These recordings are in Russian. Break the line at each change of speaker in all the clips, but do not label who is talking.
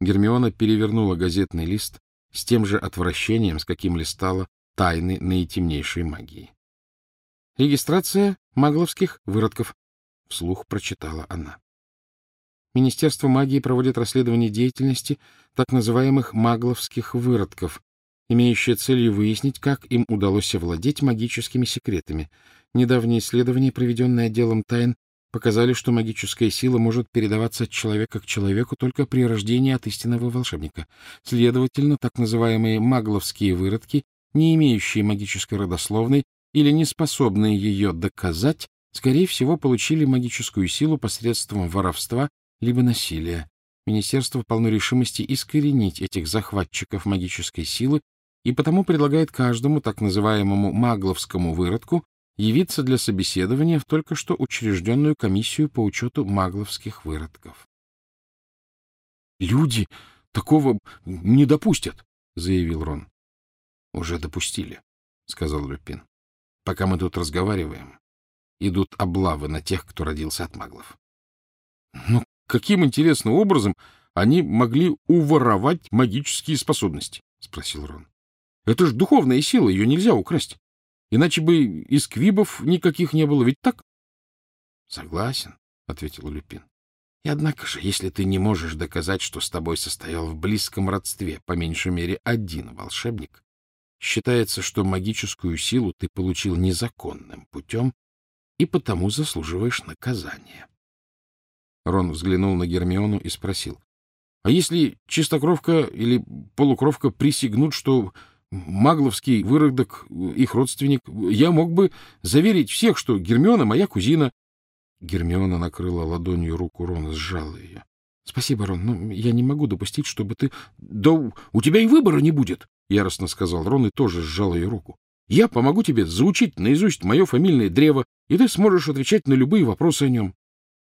Гермиона перевернула газетный лист с тем же отвращением, с каким листала тайны наитемнейшей магии. «Регистрация магловских выродков», — вслух прочитала она. Министерство магии проводит расследование деятельности так называемых магловских выродков, имеющее целью выяснить, как им удалось овладеть магическими секретами. Недавние исследования, проведенные отделом тайн, показали, что магическая сила может передаваться от человека к человеку только при рождении от истинного волшебника. Следовательно, так называемые магловские выродки, не имеющие магической родословной или не способные ее доказать, скорее всего, получили магическую силу посредством воровства либо насилия. Министерство полно решимости искоренить этих захватчиков магической силы и потому предлагает каждому так называемому магловскому выродку явиться для собеседования в только что учрежденную комиссию по учету магловских выродков. «Люди такого не допустят», — заявил Рон. «Уже допустили», — сказал Люпин. «Пока мы тут разговариваем, идут облавы на тех, кто родился от маглов». «Ну, каким интересным образом они могли уворовать магические способности?» — спросил Рон. «Это ж духовная сила, ее нельзя украсть». Иначе бы и сквибов никаких не было, ведь так? — Согласен, — ответил Люпин. — И однако же, если ты не можешь доказать, что с тобой состоял в близком родстве по меньшей мере один волшебник, считается, что магическую силу ты получил незаконным путем и потому заслуживаешь наказания. Рон взглянул на Гермиону и спросил. — А если чистокровка или полукровка присягнут, что Магловский выродок, их родственник. Я мог бы заверить всех, что Гермиона моя кузина. Гермиона накрыла ладонью руку Рона, сжала ее. — Спасибо, Рон, но я не могу допустить, чтобы ты... — Да у тебя и выбора не будет, — яростно сказал Рон и тоже сжал ее руку. — Я помогу тебе заучить наизусть мое фамильное древо, и ты сможешь отвечать на любые вопросы о нем.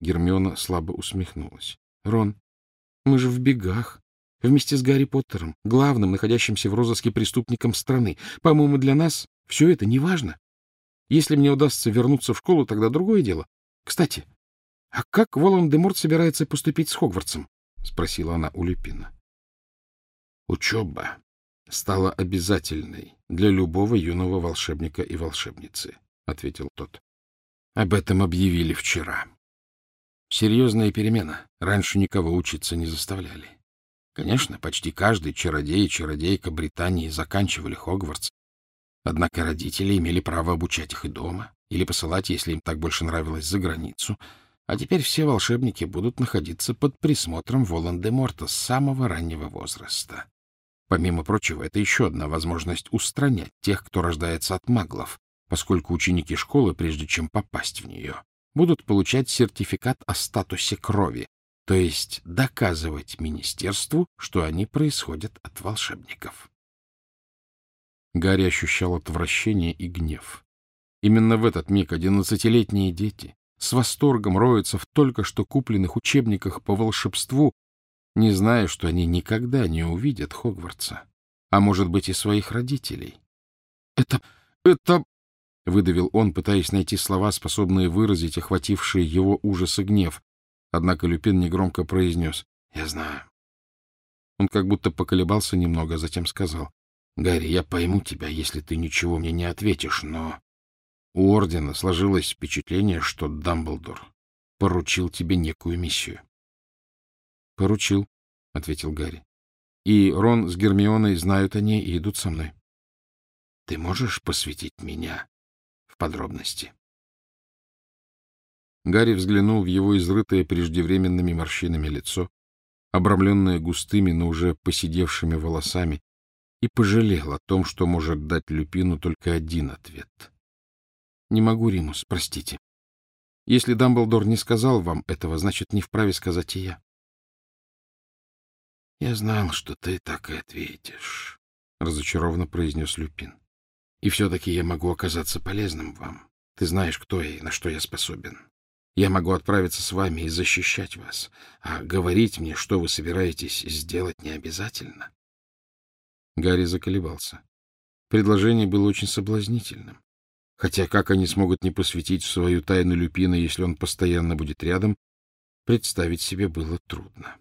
Гермиона слабо усмехнулась. — Рон, мы же в бегах вместе с Гарри Поттером, главным находящимся в розыске преступником страны. По-моему, для нас все это не важно. Если мне удастся вернуться в школу, тогда другое дело. Кстати, а как Волан-де-Морт собирается поступить с Хогвартсом? — спросила она у Люпина. Учеба стала обязательной для любого юного волшебника и волшебницы, — ответил тот. Об этом объявили вчера. Серьезная перемена. Раньше никого учиться не заставляли. Конечно, почти каждый чародей и чародейка Британии заканчивали Хогвартс, однако родители имели право обучать их и дома, или посылать, если им так больше нравилось, за границу, а теперь все волшебники будут находиться под присмотром Волан-де-Морта с самого раннего возраста. Помимо прочего, это еще одна возможность устранять тех, кто рождается от маглов, поскольку ученики школы, прежде чем попасть в нее, будут получать сертификат о статусе крови, то есть доказывать министерству, что они происходят от волшебников. Гарри ощущал отвращение и гнев. Именно в этот миг одиннадцатилетние дети с восторгом роются в только что купленных учебниках по волшебству, не зная, что они никогда не увидят Хогвартса, а, может быть, и своих родителей. — Это... это... — выдавил он, пытаясь найти слова, способные выразить охватившие его ужас и гнев. Однако Люпин негромко произнес «Я знаю». Он как будто поколебался немного, а затем сказал «Гарри, я пойму тебя, если ты ничего мне не ответишь, но...» У Ордена сложилось впечатление, что Дамблдор поручил тебе некую миссию. — Поручил, — ответил Гарри. — И Рон с Гермионой знают о ней и идут со мной. — Ты можешь посвятить меня в подробности? Гарри взглянул в его изрытое преждевременными морщинами лицо, обрамленное густыми, но уже поседевшими волосами, и пожалел о том, что может дать Люпину только один ответ. — Не могу, Римус, простите. Если Дамблдор не сказал вам этого, значит, не вправе сказать и я. — Я знал, что ты так и ответишь, — разочарованно произнес Люпин. — И все-таки я могу оказаться полезным вам. Ты знаешь, кто я и на что я способен. Я могу отправиться с вами и защищать вас, а говорить мне, что вы собираетесь сделать, не обязательно. Гарри заколебался. Предложение было очень соблазнительным. Хотя как они смогут не посвятить в свою тайну Люпина, если он постоянно будет рядом, представить себе было трудно.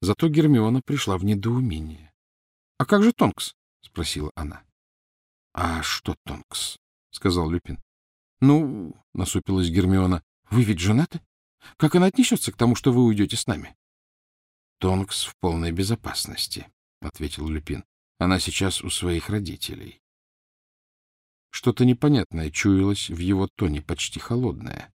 Зато Гермиона пришла в недоумение. — А как же Тонкс? — спросила она. — А что Тонкс? — сказал Люпин. — Ну, — насупилась Гермиона, — вы ведь женаты? Как она отнесется к тому, что вы уйдете с нами? — Тонкс в полной безопасности, — ответил Люпин. — Она сейчас у своих родителей. Что-то непонятное чуялось в его тоне, почти холодное.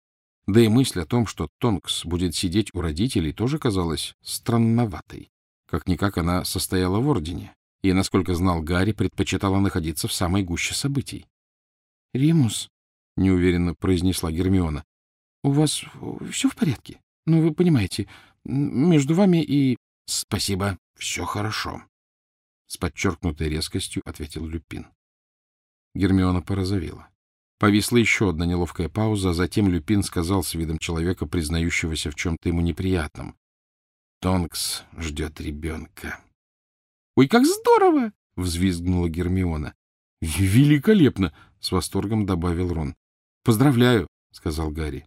Да и мысль о том, что Тонкс будет сидеть у родителей, тоже казалась странноватой. Как-никак она состояла в Ордене, и, насколько знал Гарри, предпочитала находиться в самой гуще событий. — Римус, — неуверенно произнесла Гермиона, — у вас все в порядке? Ну, вы понимаете, между вами и... — Спасибо, все хорошо, — с подчеркнутой резкостью ответил Люпин. Гермиона порозовела. Повисла еще одна неловкая пауза, а затем Люпин сказал с видом человека, признающегося в чем-то ему неприятном. — Тонкс ждет ребенка. — Ой, как здорово! — взвизгнула Гермиона. — Великолепно! — с восторгом добавил Рон. — Поздравляю! — сказал Гарри.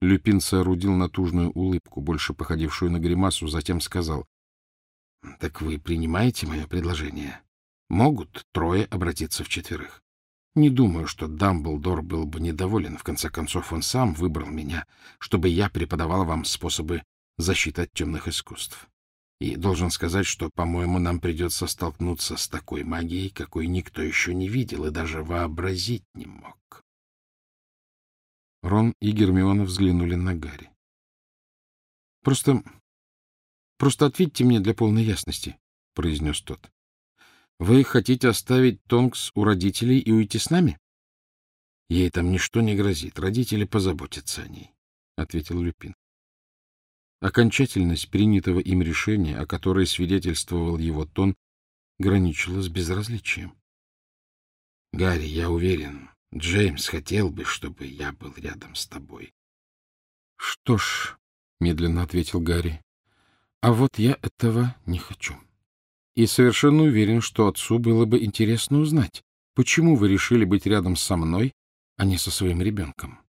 Люпин соорудил натужную улыбку, больше походившую на гримасу, затем сказал. — Так вы принимаете мое предложение? Могут трое обратиться в четверых. Не думаю, что Дамблдор был бы недоволен. В конце концов, он сам выбрал меня, чтобы я преподавал вам способы защиты от темных искусств. И должен сказать, что, по-моему, нам придется столкнуться с такой магией, какой никто еще не видел и даже вообразить не мог. Рон и Гермиона взглянули на Гарри. — Просто... просто ответьте мне для полной ясности, — произнес тот. Вы хотите оставить Тонкс у родителей и уйти с нами? Ей там ничто не грозит. Родители позаботятся о ней, — ответил Люпин. Окончательность принятого им решения, о которой свидетельствовал его тон, граничила с безразличием. — Гарри, я уверен, Джеймс хотел бы, чтобы я был рядом с тобой. — Что ж, — медленно ответил Гарри, — а вот я этого не хочу. — и совершенно уверен, что отцу было бы интересно узнать, почему вы решили быть рядом со мной, а не со своим ребенком.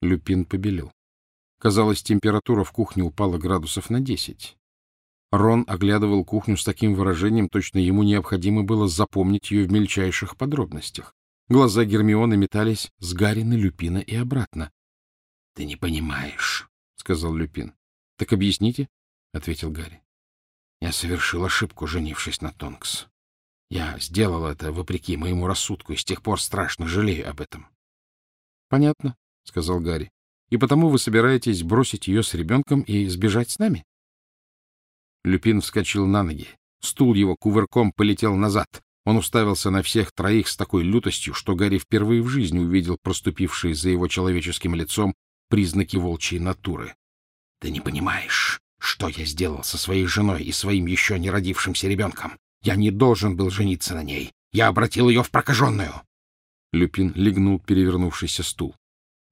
Люпин побелел. Казалось, температура в кухне упала градусов на десять. Рон оглядывал кухню с таким выражением, точно ему необходимо было запомнить ее в мельчайших подробностях. Глаза Гермионы метались с Гарри на Люпина и обратно. — Ты не понимаешь, — сказал Люпин. — Так объясните, — ответил Гарри. Я совершил ошибку, женившись на Тонкс. Я сделал это вопреки моему рассудку и с тех пор страшно жалею об этом. — Понятно, — сказал Гарри. — И потому вы собираетесь бросить ее с ребенком и сбежать с нами? Люпин вскочил на ноги. Стул его кувырком полетел назад. Он уставился на всех троих с такой лютостью, что Гарри впервые в жизни увидел проступившие за его человеческим лицом признаки волчьей натуры. — Ты не понимаешь. Что я сделал со своей женой и своим еще не родившимся ребенком? Я не должен был жениться на ней. Я обратил ее в прокаженную. Люпин легнул перевернувшийся стул.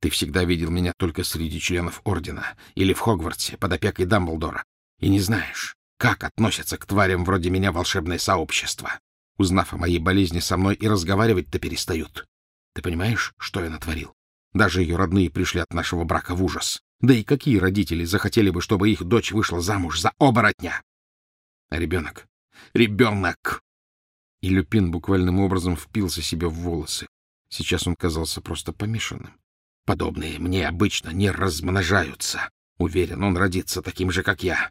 Ты всегда видел меня только среди членов Ордена или в Хогвартсе под опекой Дамблдора. И не знаешь, как относятся к тварям вроде меня волшебное сообщество. Узнав о моей болезни со мной и разговаривать-то перестают. Ты понимаешь, что я натворил? Даже ее родные пришли от нашего брака в ужас. Да и какие родители захотели бы, чтобы их дочь вышла замуж за оборотня? А ребенок? Ребенок! И Люпин буквальным образом впился себе в волосы. Сейчас он казался просто помешанным. Подобные мне обычно не размножаются. Уверен, он родится таким же, как я.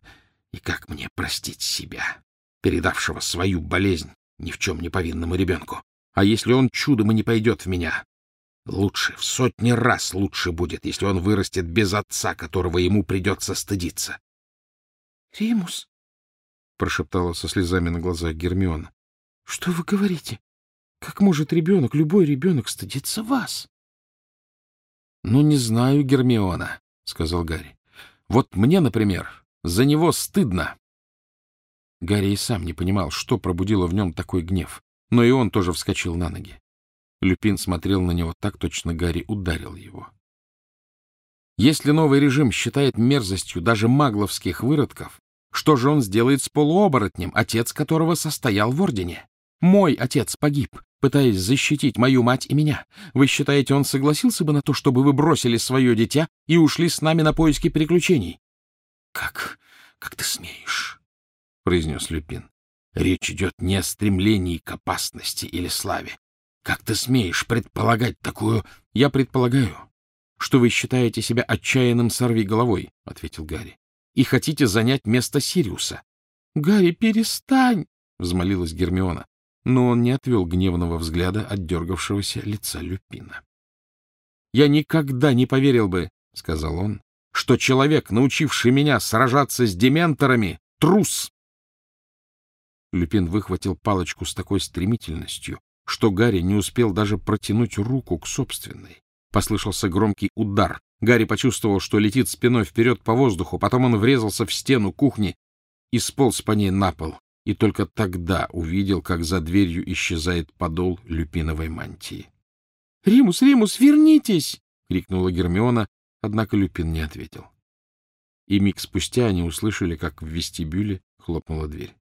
И как мне простить себя, передавшего свою болезнь ни в чем не повинному ребенку? А если он чудом и не пойдет в меня, Лучше, в сотни раз лучше будет, если он вырастет без отца, которого ему придется стыдиться. — Римус, — прошептала со слезами на глазах Гермиона, — что вы говорите? Как может ребенок, любой ребенок, стыдиться вас? — Ну, не знаю, Гермиона, — сказал Гарри. — Вот мне, например, за него стыдно. Гарри и сам не понимал, что пробудило в нем такой гнев, но и он тоже вскочил на ноги. Люпин смотрел на него так, точно Гарри ударил его. Если новый режим считает мерзостью даже магловских выродков, что же он сделает с полуоборотнем, отец которого состоял в Ордене? Мой отец погиб, пытаясь защитить мою мать и меня. Вы считаете, он согласился бы на то, чтобы вы бросили свое дитя и ушли с нами на поиски приключений? Как? как ты смеешь, — произнес Люпин. — Речь идет не о стремлении к опасности или славе. Как ты смеешь предполагать такую... — Я предполагаю, что вы считаете себя отчаянным сорвиголовой, — ответил Гарри, — и хотите занять место Сириуса. — Гарри, перестань! — взмолилась Гермиона, но он не отвел гневного взгляда от дергавшегося лица Люпина. — Я никогда не поверил бы, — сказал он, — что человек, научивший меня сражаться с дементорами, — трус. Люпин выхватил палочку с такой стремительностью, что Гарри не успел даже протянуть руку к собственной. Послышался громкий удар. Гарри почувствовал, что летит спиной вперед по воздуху, потом он врезался в стену кухни и сполз по ней на пол, и только тогда увидел, как за дверью исчезает подол люпиновой мантии. — Римус, Римус, вернитесь! — крикнула Гермиона, однако Люпин не ответил. И миг спустя они услышали, как в вестибюле хлопнула дверь.